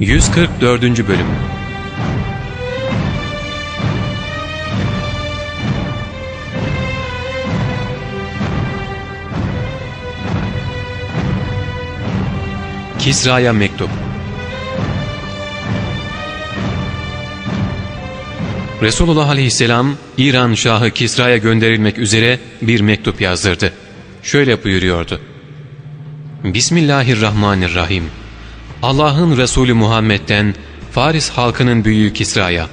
144. Bölüm Kisra'ya mektup Resulullah aleyhisselam İran Şahı Kisra'ya gönderilmek üzere bir mektup yazdırdı. Şöyle buyuruyordu. Bismillahirrahmanirrahim. Allah'ın Resulü Muhammed'den Faris halkının büyüğü Kisra'ya.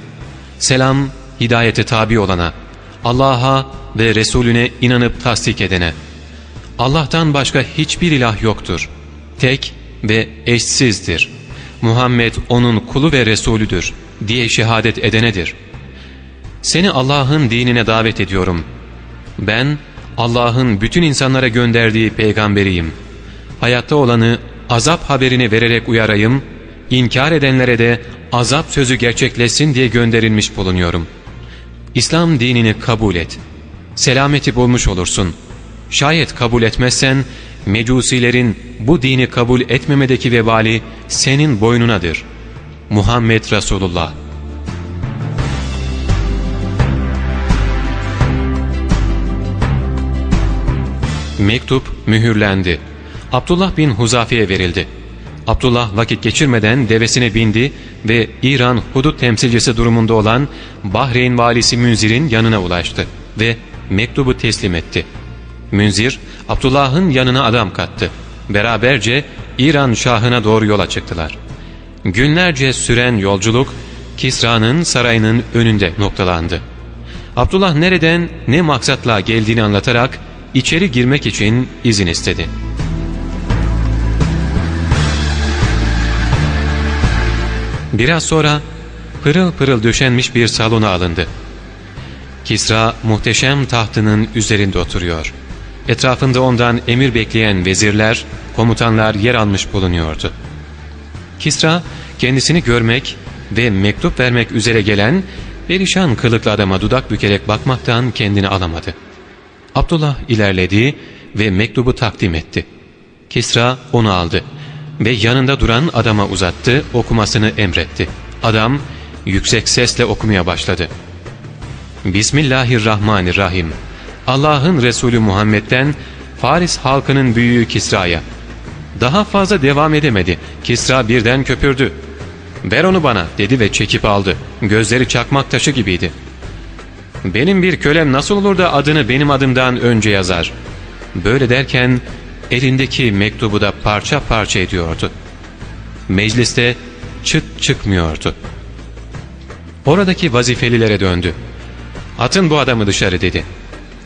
Selam hidayete tabi olana, Allah'a ve Resulüne inanıp tasdik edene. Allah'tan başka hiçbir ilah yoktur. Tek ve eşsizdir. Muhammed onun kulu ve Resulüdür diye şehadet edenedir. Seni Allah'ın dinine davet ediyorum. Ben Allah'ın bütün insanlara gönderdiği peygamberiyim. Hayatta olanı azap haberini vererek uyarayım, inkar edenlere de azap sözü gerçekleşsin diye gönderilmiş bulunuyorum. İslam dinini kabul et. Selameti bulmuş olursun. Şayet kabul etmezsen, mecusilerin bu dini kabul etmemedeki vebali senin boynunadır. Muhammed Resulullah Mektup mühürlendi. Abdullah bin Huzafe'ye verildi. Abdullah vakit geçirmeden devesine bindi ve İran hudut temsilcisi durumunda olan Bahreyn valisi Münzir'in yanına ulaştı ve mektubu teslim etti. Münzir, Abdullah'ın yanına adam kattı. Beraberce İran şahına doğru yola çıktılar. Günlerce süren yolculuk Kisra'nın sarayının önünde noktalandı. Abdullah nereden ne maksatla geldiğini anlatarak içeri girmek için izin istedi. Biraz sonra pırıl pırıl döşenmiş bir salona alındı. Kisra muhteşem tahtının üzerinde oturuyor. Etrafında ondan emir bekleyen vezirler, komutanlar yer almış bulunuyordu. Kisra kendisini görmek ve mektup vermek üzere gelen perişan kılıklı adama dudak bükerek bakmaktan kendini alamadı. Abdullah ilerledi ve mektubu takdim etti. Kisra onu aldı ve yanında duran adama uzattı, okumasını emretti. Adam yüksek sesle okumaya başladı. Bismillahirrahmanirrahim. Allah'ın Resulü Muhammed'den Faris halkının büyüğü Kisra'ya. Daha fazla devam edemedi. Kisra birden köpürdü. ''Ver onu bana'' dedi ve çekip aldı. Gözleri çakmak taşı gibiydi. ''Benim bir kölem nasıl olur da adını benim adımdan önce yazar?'' Böyle derken elindeki mektubu da parça parça ediyordu. Mecliste çıt çıkmıyordu. Oradaki vazifelilere döndü. ''Atın bu adamı dışarı'' dedi.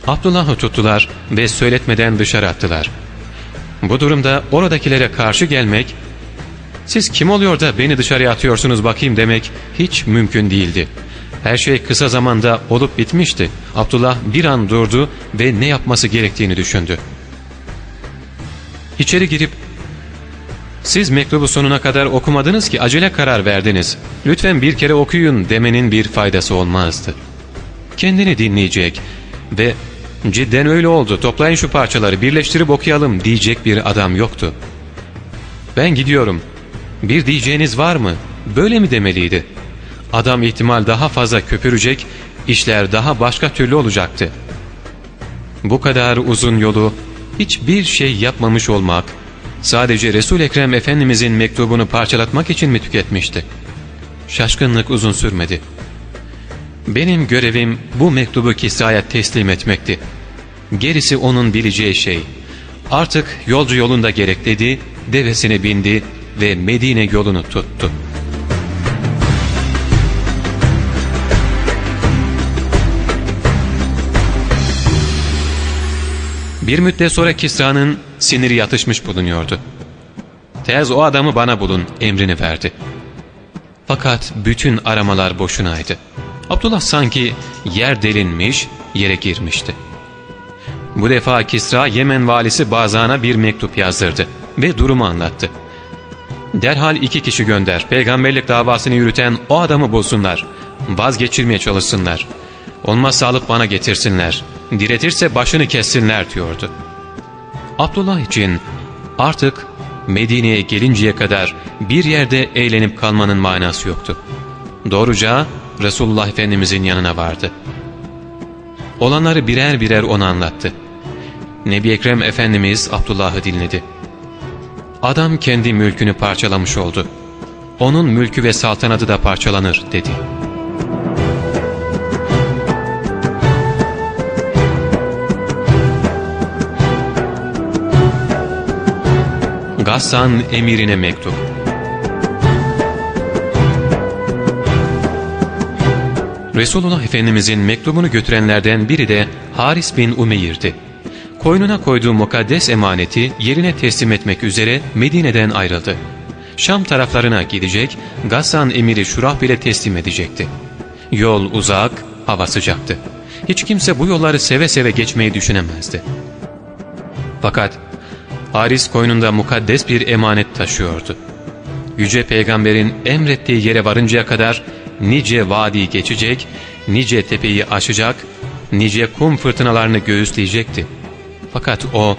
Abdullah'ı tuttular ve söyletmeden dışarı attılar. Bu durumda oradakilere karşı gelmek, ''Siz kim oluyor da beni dışarıya atıyorsunuz bakayım'' demek hiç mümkün değildi. Her şey kısa zamanda olup bitmişti. Abdullah bir an durdu ve ne yapması gerektiğini düşündü. İçeri girip siz mektubu sonuna kadar okumadınız ki acele karar verdiniz. Lütfen bir kere okuyun demenin bir faydası olmazdı. Kendini dinleyecek ve cidden öyle oldu toplayın şu parçaları birleştirip okuyalım diyecek bir adam yoktu. Ben gidiyorum. Bir diyeceğiniz var mı? Böyle mi demeliydi? Adam ihtimal daha fazla köpürecek, işler daha başka türlü olacaktı. Bu kadar uzun yolu hiçbir şey yapmamış olmak, sadece Resul Ekrem Efendimizin mektubunu parçalatmak için mi tüketmişti? Şaşkınlık uzun sürmedi. Benim görevim bu mektubu Kisra'ya teslim etmekti. Gerisi onun bileceği şey. Artık yolcu yolunda gerek dedi, devesine bindi ve Medine yolunu tuttu. Bir müddet sonra Kisra'nın siniri yatışmış bulunuyordu. Tez o adamı bana bulun emrini verdi. Fakat bütün aramalar boşunaydı. Abdullah sanki yer delinmiş, yere girmişti. Bu defa Kisra Yemen valisi Bazan'a bir mektup yazdırdı ve durumu anlattı. Derhal iki kişi gönder, peygamberlik davasını yürüten o adamı bulsunlar, vazgeçirmeye çalışsınlar. Olmazsa alıp bana getirsinler, diretirse başını kessinler diyordu. Abdullah için artık Medine'ye gelinceye kadar bir yerde eğlenip kalmanın manası yoktu. Doğruca Resulullah Efendimizin yanına vardı. Olanları birer birer ona anlattı. Nebi Ekrem Efendimiz Abdullah'ı dinledi. Adam kendi mülkünü parçalamış oldu. Onun mülkü ve saltanatı da parçalanır dedi. Gassan emirine mektup Resulullah Efendimizin mektubunu götürenlerden biri de Haris bin Umeyr'di. Koynuna koyduğu mukaddes emaneti yerine teslim etmek üzere Medine'den ayrıldı. Şam taraflarına gidecek, Gassan emiri Şurah bile teslim edecekti. Yol uzak, hava sıcaktı. Hiç kimse bu yolları seve seve geçmeyi düşünemezdi. Fakat Haris koynunda mukaddes bir emanet taşıyordu. Yüce Peygamber'in emrettiği yere varıncaya kadar nice vadi geçecek, nice tepeyi aşacak, nice kum fırtınalarını göğüsleyecekti. Fakat o,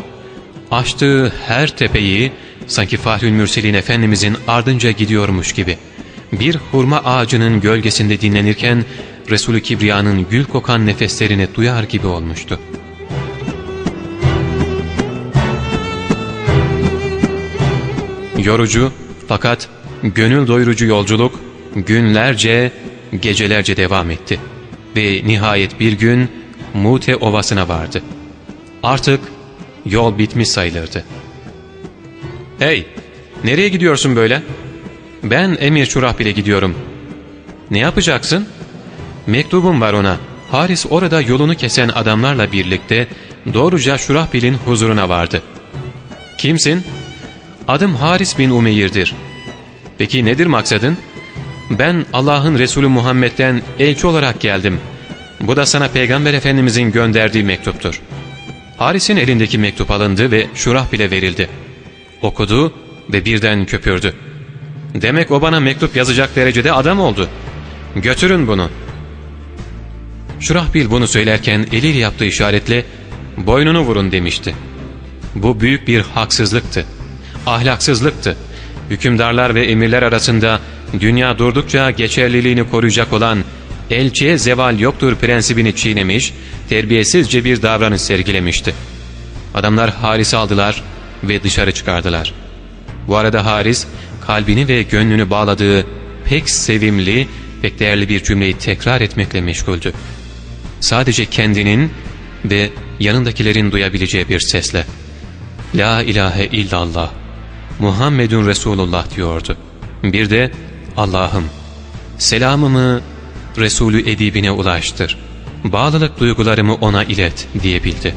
aştığı her tepeyi sanki Fahrül Mürselin Efendimizin ardınca gidiyormuş gibi, bir hurma ağacının gölgesinde dinlenirken Resulü Kibriya'nın gül kokan nefeslerini duyar gibi olmuştu. Yorucu fakat gönül doyurucu yolculuk günlerce, gecelerce devam etti. Ve nihayet bir gün Mute Ovası'na vardı. Artık yol bitmiş sayılırdı. ''Hey, nereye gidiyorsun böyle?'' ''Ben Emir Şurah bile gidiyorum.'' ''Ne yapacaksın?'' ''Mektubum var ona. Haris orada yolunu kesen adamlarla birlikte doğruca Şurahbil'in huzuruna vardı.'' ''Kimsin?'' ''Adım Haris bin Umeyr'dir.'' ''Peki nedir maksadın?'' ben Allah'ın Resulü Muhammed'den elçi olarak geldim. Bu da sana Peygamber Efendimizin gönderdiği mektuptur. Haris'in elindeki mektup alındı ve şurah bile verildi. Okudu ve birden köpürdü. Demek o bana mektup yazacak derecede adam oldu. Götürün bunu. Şurahbil bunu söylerken eliyle yaptığı işaretle boynunu vurun demişti. Bu büyük bir haksızlıktı. Ahlaksızlıktı. Hükümdarlar ve emirler arasında dünya durdukça geçerliliğini koruyacak olan elçiye zeval yoktur prensibini çiğnemiş, terbiyesizce bir davranış sergilemişti. Adamlar Haris'i aldılar ve dışarı çıkardılar. Bu arada Haris, kalbini ve gönlünü bağladığı pek sevimli, pek değerli bir cümleyi tekrar etmekle meşguldü. Sadece kendinin ve yanındakilerin duyabileceği bir sesle La ilahe illallah Muhammedun Resulullah diyordu. Bir de Allah'ım selamımı Resulü edibine ulaştır. Bağlılık duygularımı ona ilet diyebildi.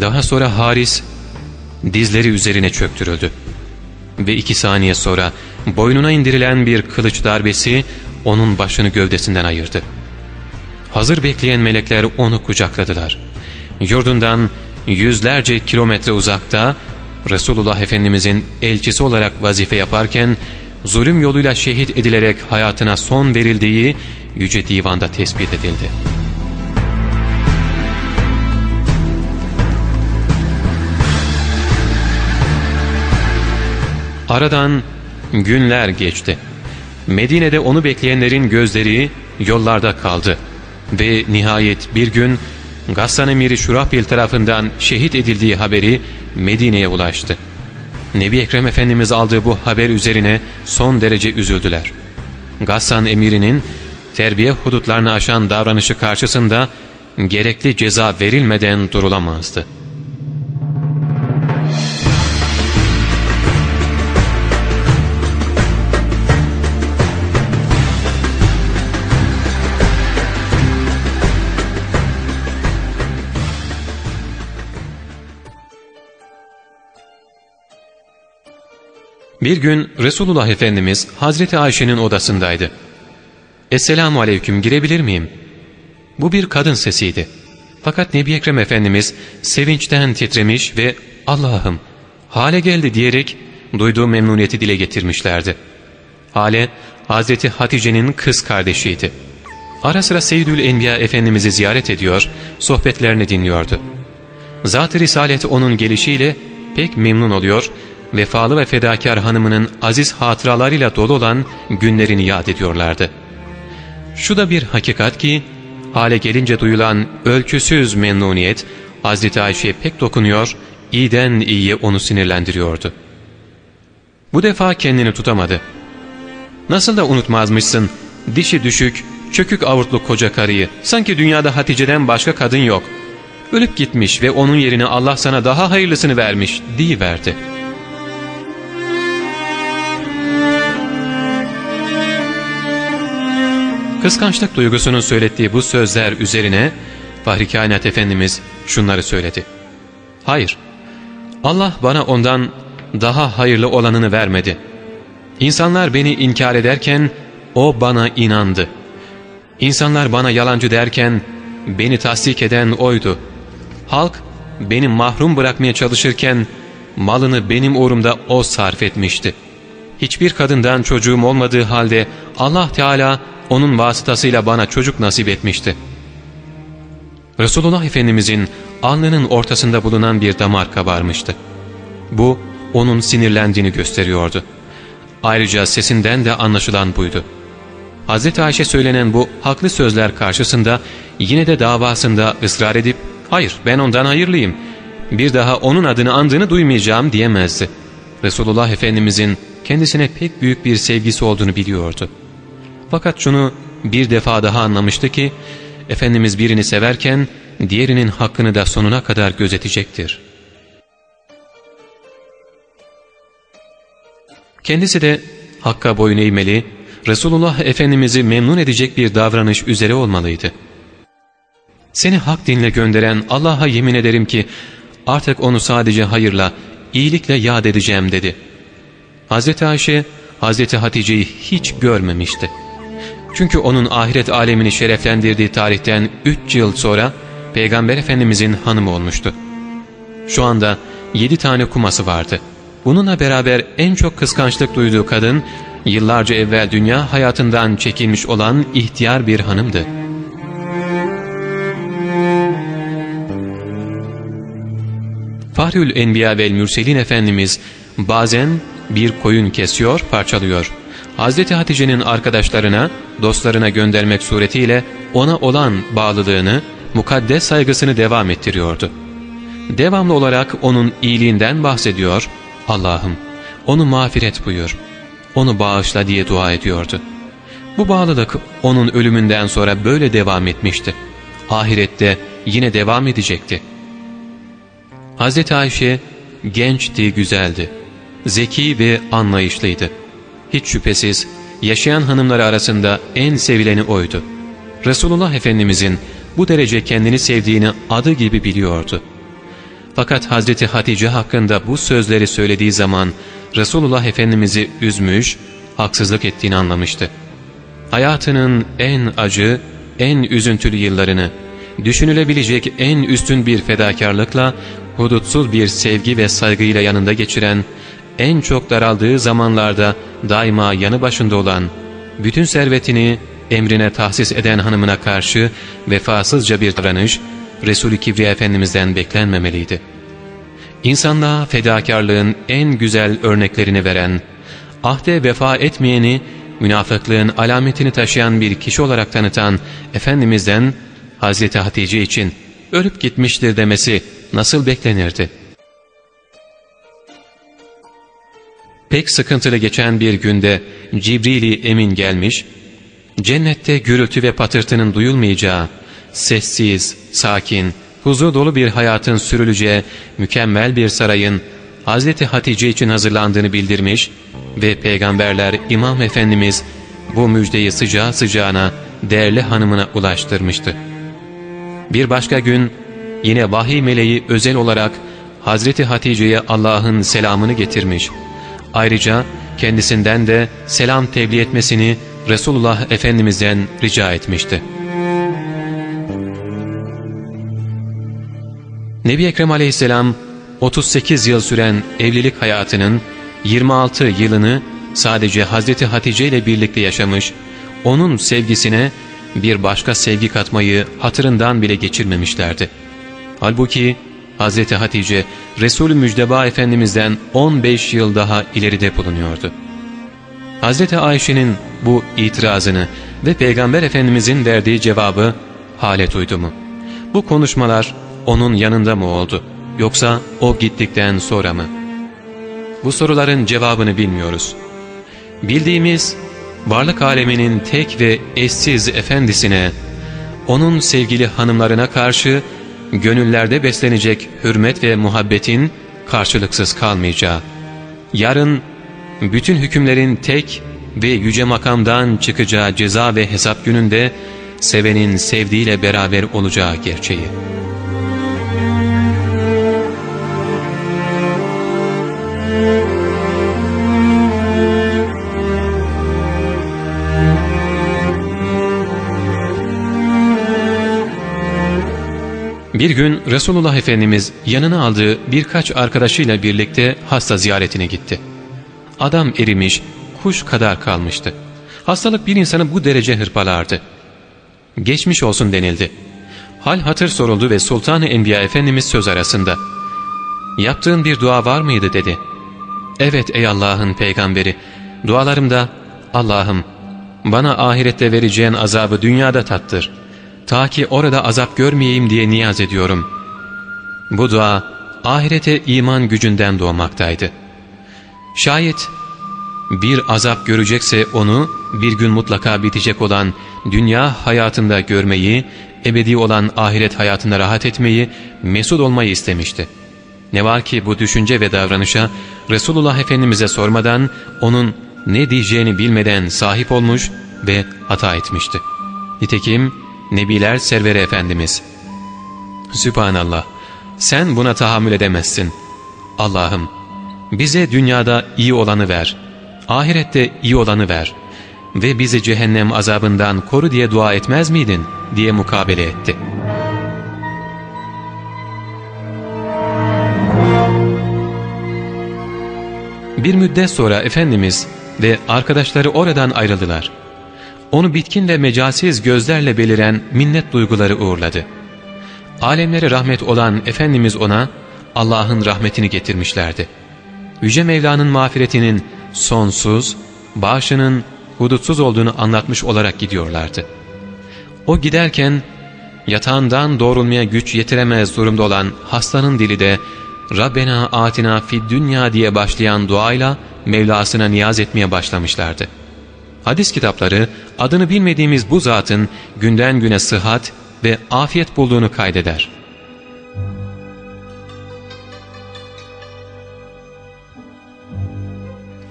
Daha sonra Haris dizleri üzerine çöktürüldü. Ve iki saniye sonra boynuna indirilen bir kılıç darbesi onun başını gövdesinden ayırdı. Hazır bekleyen melekler onu kucakladılar. Yurdundan yüzlerce kilometre uzakta Resulullah Efendimizin elçisi olarak vazife yaparken zulüm yoluyla şehit edilerek hayatına son verildiği Yüce Divan'da tespit edildi. Aradan günler geçti. Medine'de onu bekleyenlerin gözleri yollarda kaldı. Ve nihayet bir gün Gassan emiri Şurahbil tarafından şehit edildiği haberi Medine'ye ulaştı. Nebi Ekrem Efendimiz aldığı bu haber üzerine son derece üzüldüler. Gassan emirinin terbiye hudutlarını aşan davranışı karşısında gerekli ceza verilmeden durulamazdı. Bir gün Resulullah Efendimiz Hazreti Ayşe'nin odasındaydı. Esselamu Aleyküm girebilir miyim? Bu bir kadın sesiydi. Fakat Nebi Ekrem Efendimiz sevinçten titremiş ve Allah'ım hale geldi diyerek duyduğu memnuniyeti dile getirmişlerdi. Hale Hazreti Hatice'nin kız kardeşiydi. Ara sıra Seyyidül Enbiya Efendimiz'i ziyaret ediyor, sohbetlerini dinliyordu. Zat-ı Risalet onun gelişiyle pek memnun oluyor, vefalı ve fedakar hanımının aziz hatıralarıyla dolu olan günlerini yad ediyorlardı. Şu da bir hakikat ki, hale gelince duyulan ölçüsüz memnuniyet, Hazreti Ayşe'ye pek dokunuyor, iyiden iyiye onu sinirlendiriyordu. Bu defa kendini tutamadı. Nasıl da unutmazmışsın, dişi düşük, çökük avurtlu koca karıyı, sanki dünyada Hatice'den başka kadın yok. Ölüp gitmiş ve onun yerine Allah sana daha hayırlısını vermiş, verdi. Kıskançlık duygusunun söylettiği bu sözler üzerine Fahri Kainat Efendimiz şunları söyledi. Hayır, Allah bana ondan daha hayırlı olanını vermedi. İnsanlar beni inkar ederken o bana inandı. İnsanlar bana yalancı derken beni tasdik eden oydu. Halk beni mahrum bırakmaya çalışırken malını benim uğrumda o sarf etmişti. Hiçbir kadından çocuğum olmadığı halde Allah Teala onun vasıtasıyla bana çocuk nasip etmişti. Resulullah Efendimizin alnının ortasında bulunan bir damar kabarmıştı. Bu onun sinirlendiğini gösteriyordu. Ayrıca sesinden de anlaşılan buydu. Hz. Ayşe söylenen bu haklı sözler karşısında yine de davasında ısrar edip ''Hayır ben ondan hayırlıyım, bir daha onun adını andığını duymayacağım.'' diyemezdi. Resulullah Efendimizin kendisine pek büyük bir sevgisi olduğunu biliyordu. Fakat şunu bir defa daha anlamıştı ki Efendimiz birini severken diğerinin hakkını da sonuna kadar gözetecektir. Kendisi de hakka boyun eğmeli, Resulullah Efendimiz'i memnun edecek bir davranış üzere olmalıydı. Seni hak dinle gönderen Allah'a yemin ederim ki artık onu sadece hayırla, iyilikle yad edeceğim dedi. Hz. Ayşe, Hz. Hatice'yi hiç görmemişti. Çünkü onun ahiret alemini şereflendirdiği tarihten 3 yıl sonra Peygamber Efendimizin hanımı olmuştu. Şu anda 7 tane kuması vardı. Bununla beraber en çok kıskançlık duyduğu kadın yıllarca evvel dünya hayatından çekilmiş olan ihtiyar bir hanımdı. Fahrül Enbiya ve Mürselin Efendimiz bazen bir koyun kesiyor, parçalıyor. Hazreti Hatice'nin arkadaşlarına, dostlarına göndermek suretiyle ona olan bağlılığını, mukaddes saygısını devam ettiriyordu. Devamlı olarak onun iyiliğinden bahsediyor, Allah'ım onu mağfiret buyur, onu bağışla diye dua ediyordu. Bu bağlılık onun ölümünden sonra böyle devam etmişti. Ahirette yine devam edecekti. Hz. Ayşe gençti, güzeldi. Zeki ve anlayışlıydı. Hiç şüphesiz yaşayan hanımları arasında en sevileni oydu. Resulullah Efendimizin bu derece kendini sevdiğini adı gibi biliyordu. Fakat Hazreti Hatice hakkında bu sözleri söylediği zaman Resulullah Efendimiz'i üzmüş, haksızlık ettiğini anlamıştı. Hayatının en acı, en üzüntülü yıllarını, düşünülebilecek en üstün bir fedakarlıkla, hudutsuz bir sevgi ve saygıyla yanında geçiren, en çok daraldığı zamanlarda daima yanı başında olan, bütün servetini emrine tahsis eden hanımına karşı vefasızca bir davranış, Resul-i Kibriya Efendimiz'den beklenmemeliydi. İnsanlığa fedakarlığın en güzel örneklerini veren, ahde vefa etmeyeni, münafıklığın alametini taşıyan bir kişi olarak tanıtan Efendimiz'den Hazreti Hatice için ölüp gitmiştir demesi nasıl beklenirdi? Pek sıkıntılı geçen bir günde Cibrili Emin gelmiş, cennette gürültü ve patırtının duyulmayacağı, sessiz, sakin, huzur dolu bir hayatın sürüleceği mükemmel bir sarayın Hazreti Hatice için hazırlandığını bildirmiş ve peygamberler İmam Efendimiz bu müjdeyi sıcağı sıcağına değerli hanımına ulaştırmıştı. Bir başka gün yine vahiy meleği özel olarak Hazreti Hatice'ye Allah'ın selamını getirmiş. Ayrıca kendisinden de selam tebliğ etmesini Resulullah Efendimiz'den rica etmişti. Nebi Ekrem aleyhisselam 38 yıl süren evlilik hayatının 26 yılını sadece Hazreti Hatice ile birlikte yaşamış, onun sevgisine bir başka sevgi katmayı hatırından bile geçirmemişlerdi. Halbuki Hz. Hatice Resulü Müjdeba Efendimiz'den 15 yıl daha ileride bulunuyordu. Hz. Ayşe'nin bu itirazını ve Peygamber Efendimiz'in verdiği cevabı Halet uydu mu? Bu konuşmalar onun yanında mı oldu? Yoksa o gittikten sonra mı? Bu soruların cevabını bilmiyoruz. Bildiğimiz varlık aleminin tek ve eşsiz efendisine, onun sevgili hanımlarına karşı gönüllerde beslenecek hürmet ve muhabbetin karşılıksız kalmayacağı, yarın bütün hükümlerin tek ve yüce makamdan çıkacağı ceza ve hesap gününde sevenin sevdiğiyle beraber olacağı gerçeği. Bir gün Resulullah Efendimiz yanına aldığı birkaç arkadaşıyla birlikte hasta ziyaretine gitti. Adam erimiş, kuş kadar kalmıştı. Hastalık bir insanı bu derece hırpalardı. Geçmiş olsun denildi. Hal hatır soruldu ve Sultan-ı Enbiya Efendimiz söz arasında. Yaptığın bir dua var mıydı dedi. Evet ey Allah'ın peygamberi, dualarımda Allah'ım bana ahirette vereceğin azabı dünyada tattır. Ta ki orada azap görmeyeyim diye niyaz ediyorum. Bu dua ahirete iman gücünden doğmaktaydı. Şayet bir azap görecekse onu bir gün mutlaka bitecek olan dünya hayatında görmeyi, ebedi olan ahiret hayatında rahat etmeyi, mesut olmayı istemişti. Ne var ki bu düşünce ve davranışa Resulullah Efendimiz'e sormadan onun ne diyeceğini bilmeden sahip olmuş ve hata etmişti. Nitekim Nebiler Serveri Efendimiz Sübhanallah sen buna tahammül edemezsin. Allah'ım bize dünyada iyi olanı ver, ahirette iyi olanı ver ve bizi cehennem azabından koru diye dua etmez miydin diye mukabele etti. Bir müddet sonra Efendimiz ve arkadaşları oradan ayrıldılar. Onu bitkin ve mecasiz gözlerle beliren minnet duyguları uğurladı. Alemlere rahmet olan Efendimiz ona Allah'ın rahmetini getirmişlerdi. Yüce Mevla'nın mağfiretinin sonsuz, bağışının hudutsuz olduğunu anlatmış olarak gidiyorlardı. O giderken yatağından doğrulmaya güç yetiremez durumda olan hastanın dili de Rabbena atina fid dünya diye başlayan duayla Mevlasına niyaz etmeye başlamışlardı. Hadis kitapları adını bilmediğimiz bu zatın günden güne sıhhat ve afiyet bulduğunu kaydeder.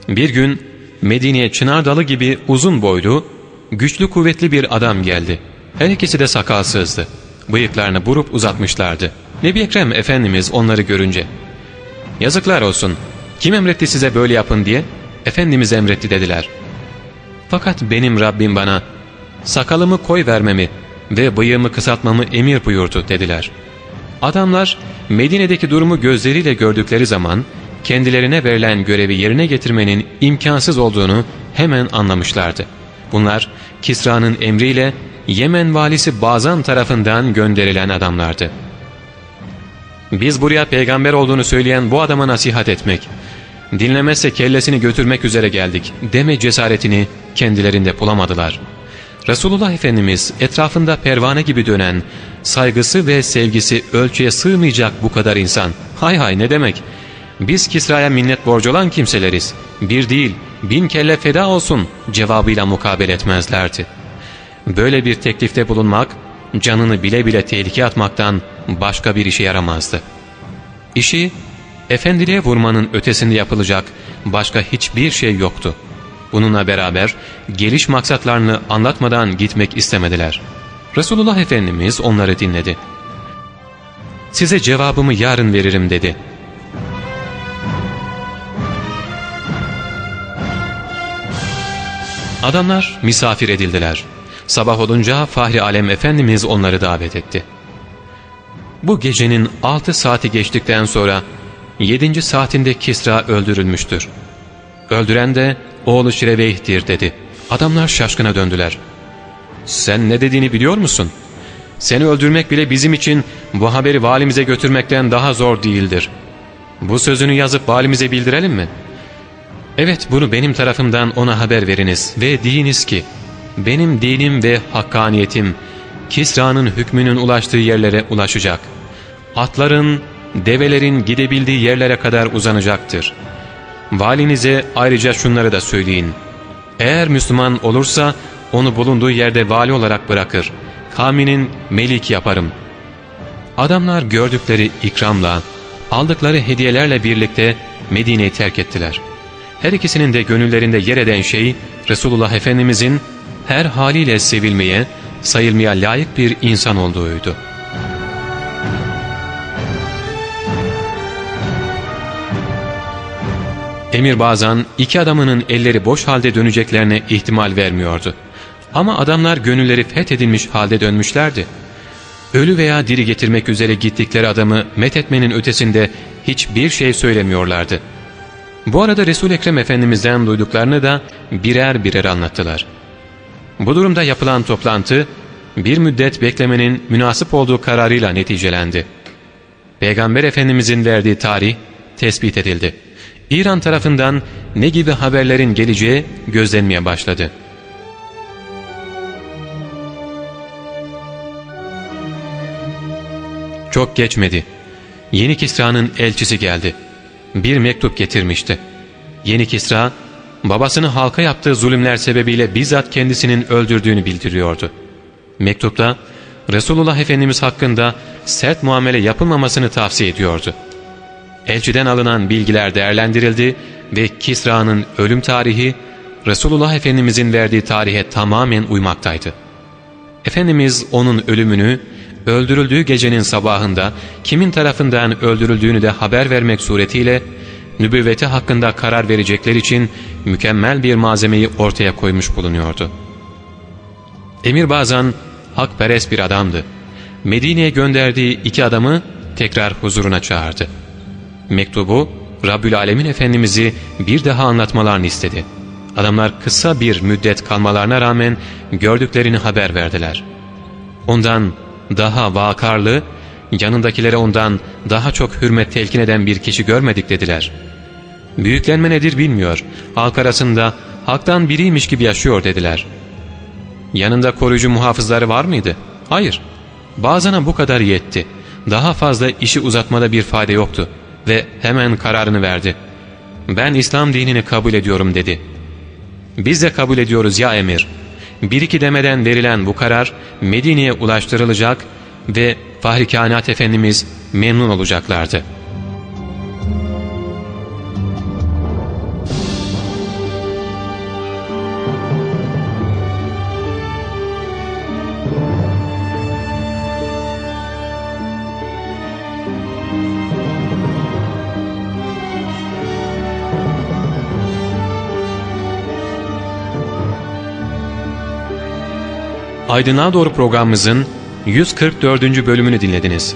Bir gün Medine'ye çınar dalı gibi uzun boylu, güçlü kuvvetli bir adam geldi. Her ikisi de sakalsızdı. Bıyıklarını burup uzatmışlardı. Nebi Ekrem Efendimiz onları görünce ''Yazıklar olsun, kim emretti size böyle yapın?'' diye ''Efendimiz emretti.'' dediler. Fakat benim Rabbim bana sakalımı koy vermemi ve bıyığımı kısaltmamı emir buyurdu dediler. Adamlar Medine'deki durumu gözleriyle gördükleri zaman kendilerine verilen görevi yerine getirmenin imkansız olduğunu hemen anlamışlardı. Bunlar Kisra'nın emriyle Yemen valisi Bazan tarafından gönderilen adamlardı. Biz buraya peygamber olduğunu söyleyen bu adama nasihat etmek, dinlemezse kellesini götürmek üzere geldik deme cesaretini kendilerinde bulamadılar. Resulullah Efendimiz etrafında pervane gibi dönen, saygısı ve sevgisi ölçüye sığmayacak bu kadar insan. Hay hay ne demek? Biz Kisra'ya minnet borcu olan kimseleriz. Bir değil, bin kelle feda olsun cevabıyla mukabele etmezlerdi. Böyle bir teklifte bulunmak, canını bile bile tehlikeye atmaktan başka bir işe yaramazdı. İşi, efendiliğe vurmanın ötesinde yapılacak başka hiçbir şey yoktu. Bununla beraber geliş maksatlarını anlatmadan gitmek istemediler. Resulullah Efendimiz onları dinledi. ''Size cevabımı yarın veririm.'' dedi. Adamlar misafir edildiler. Sabah olunca Fahri Alem Efendimiz onları davet etti. Bu gecenin altı saati geçtikten sonra yedinci saatinde Kisra öldürülmüştür. Öldüren de oğlu Şireveyh'tir dedi. Adamlar şaşkına döndüler. sen ne dediğini biliyor musun? Seni öldürmek bile bizim için bu haberi valimize götürmekten daha zor değildir. Bu sözünü yazıp valimize bildirelim mi? Evet bunu benim tarafımdan ona haber veriniz ve deyiniz ki benim dinim ve hakkaniyetim Kisra'nın hükmünün ulaştığı yerlere ulaşacak. Atların, develerin gidebildiği yerlere kadar uzanacaktır. Valinize ayrıca şunları da söyleyin. Eğer Müslüman olursa onu bulunduğu yerde vali olarak bırakır. Kavminin melik yaparım. Adamlar gördükleri ikramla, aldıkları hediyelerle birlikte Medine'yi terk ettiler. Her ikisinin de gönüllerinde yer eden şey Resulullah Efendimizin her haliyle sevilmeye, sayılmaya layık bir insan olduğuydu. Emir bazen iki adamının elleri boş halde döneceklerine ihtimal vermiyordu. Ama adamlar gönülleri fethedilmiş halde dönmüşlerdi. Ölü veya diri getirmek üzere gittikleri adamı methetmenin ötesinde hiçbir şey söylemiyorlardı. Bu arada Resul Ekrem Efendimiz'den duyduklarını da birer birer anlattılar. Bu durumda yapılan toplantı bir müddet beklemenin münasip olduğu kararıyla neticelendi. Peygamber Efendimizin verdiği tarih tespit edildi. İran tarafından ne gibi haberlerin geleceği gözlenmeye başladı. Çok geçmedi. Yeni Kisra'nın elçisi geldi. Bir mektup getirmişti. Yeni Kisra, babasını halka yaptığı zulümler sebebiyle bizzat kendisinin öldürdüğünü bildiriyordu. Mektupta Resulullah Efendimiz hakkında sert muamele yapılmamasını tavsiye ediyordu. Elçiden alınan bilgiler değerlendirildi ve Kisra'nın ölüm tarihi Resulullah Efendimizin verdiği tarihe tamamen uymaktaydı. Efendimiz onun ölümünü öldürüldüğü gecenin sabahında kimin tarafından öldürüldüğünü de haber vermek suretiyle nübüvveti hakkında karar verecekler için mükemmel bir malzemeyi ortaya koymuş bulunuyordu. Emir bazen hakperest bir adamdı. Medine'ye gönderdiği iki adamı tekrar huzuruna çağırdı. Mektubu Rabbül Alemin Efendimiz'i bir daha anlatmalarını istedi. Adamlar kısa bir müddet kalmalarına rağmen gördüklerini haber verdiler. Ondan daha vakarlı, yanındakilere ondan daha çok hürmet telkin eden bir kişi görmedik dediler. Büyüklenme nedir bilmiyor, halk arasında halktan biriymiş gibi yaşıyor dediler. Yanında koruyucu muhafızları var mıydı? Hayır. Bazına bu kadar yetti. Daha fazla işi uzatmada bir fayda yoktu ve hemen kararını verdi. Ben İslam dinini kabul ediyorum dedi. Biz de kabul ediyoruz ya emir. Bir iki demeden verilen bu karar Medine'ye ulaştırılacak ve Fahri Kainat Efendimiz memnun olacaklardı.'' Aydınlığa Doğru programımızın 144. bölümünü dinlediniz.